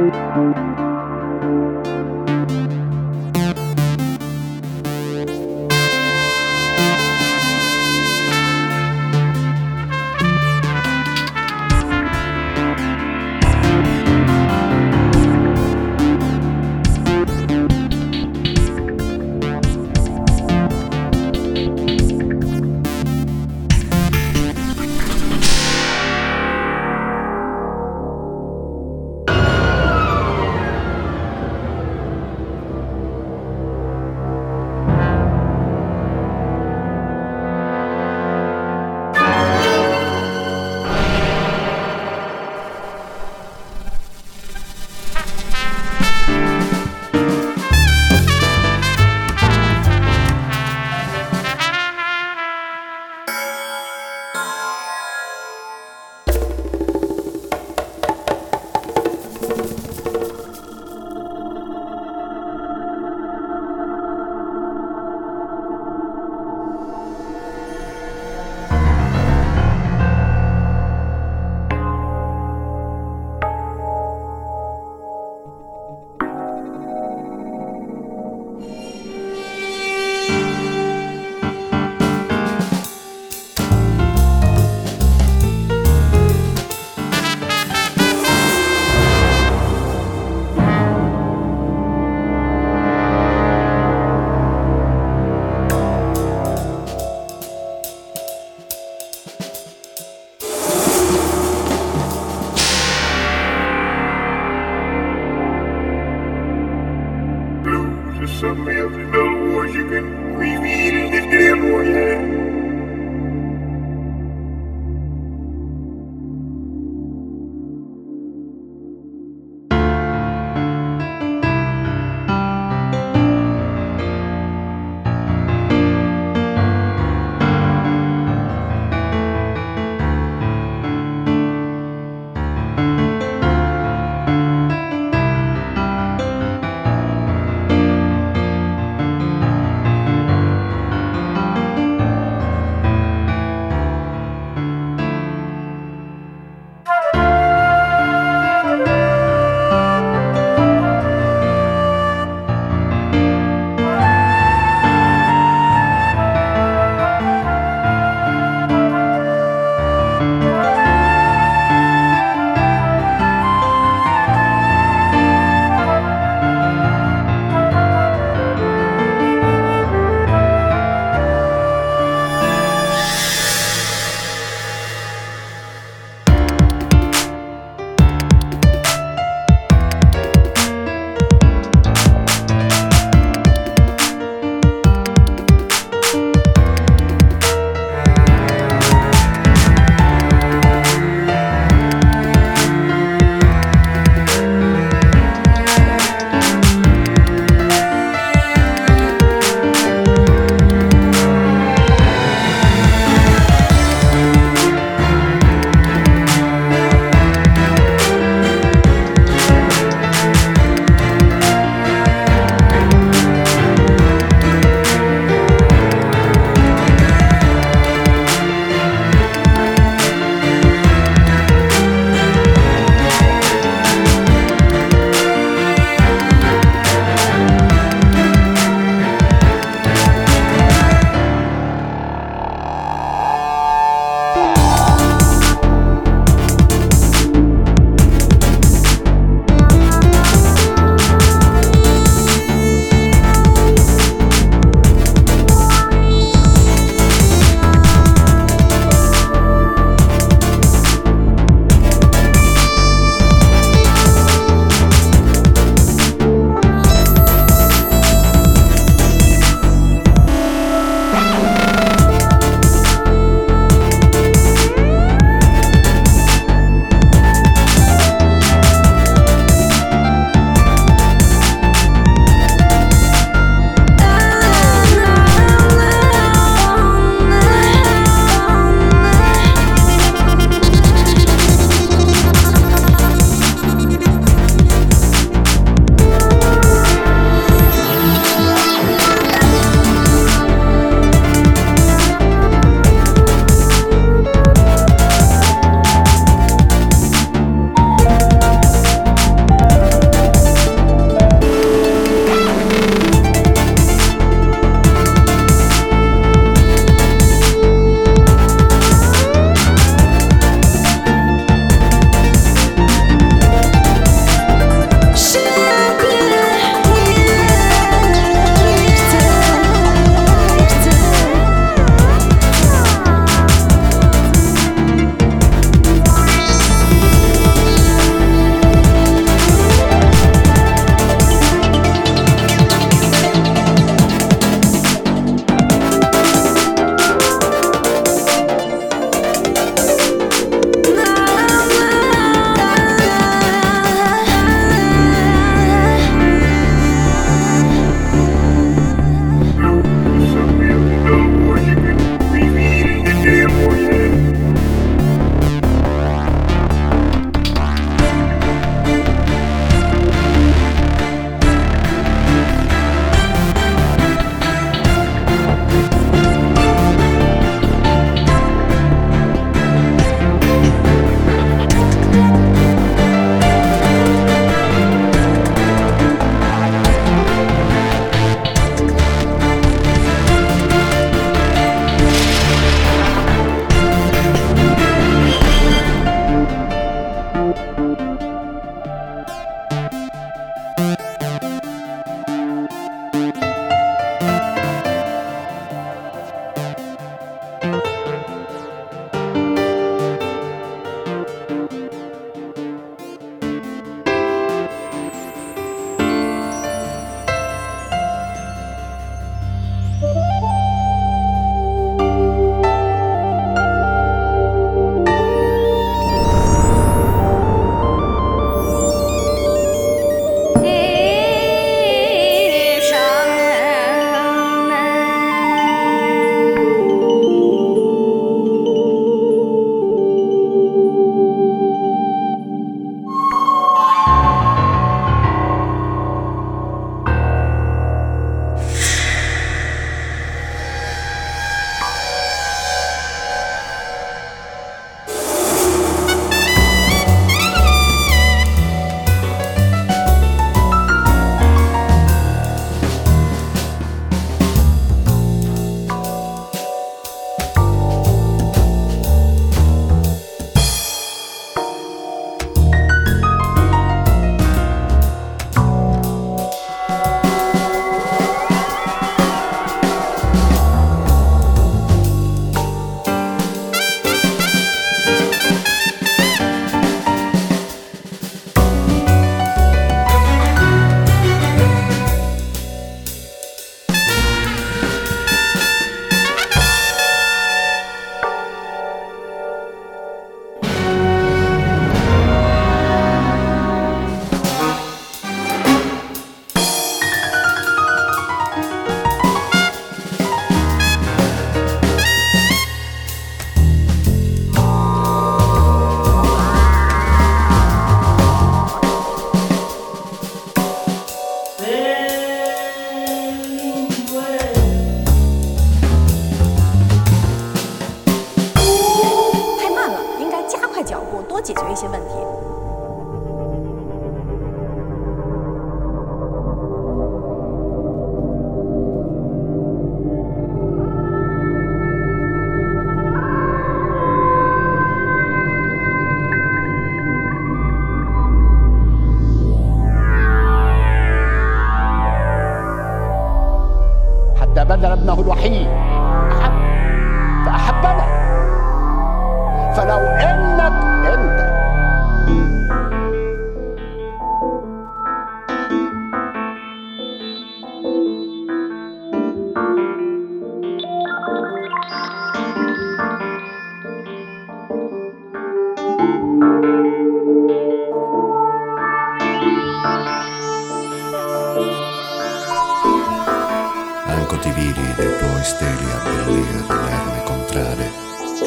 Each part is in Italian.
Música Some every metal war you can read in this damn war, yeah.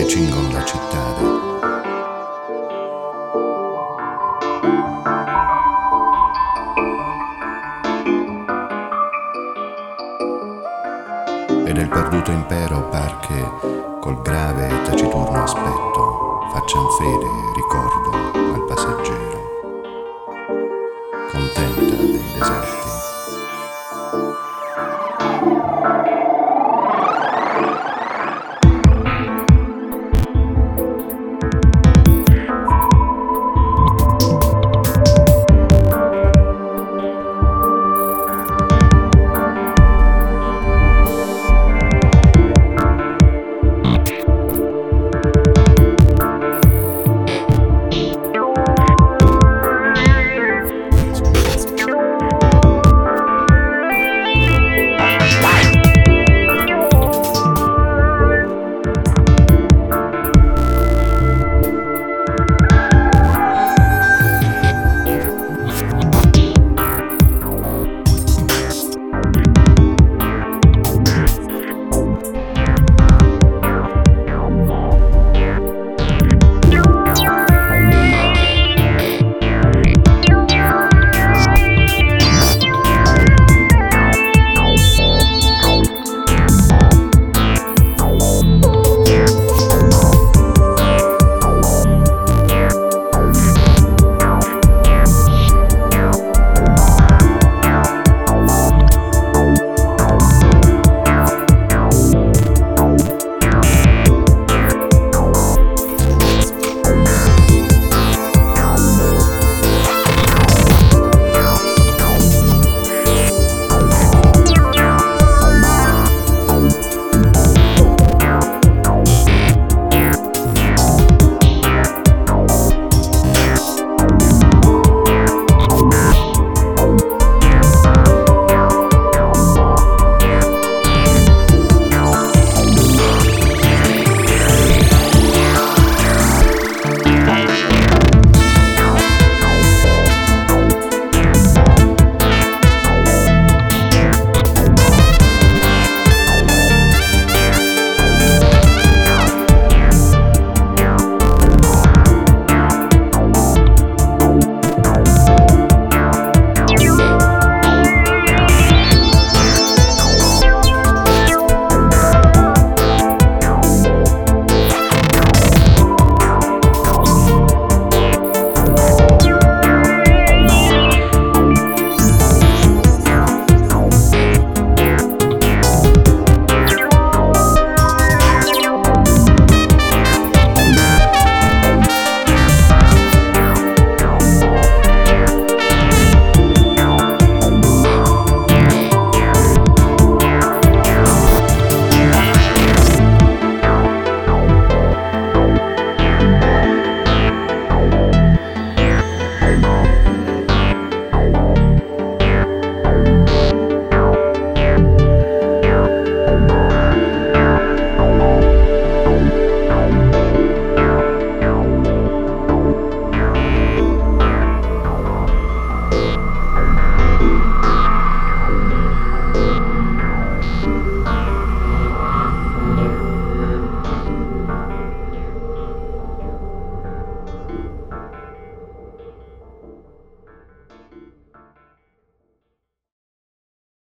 Che cingon la città. E del perduto impero par che col grave e taciturno aspetto faccian fede e ricordo al passeggero, deserti.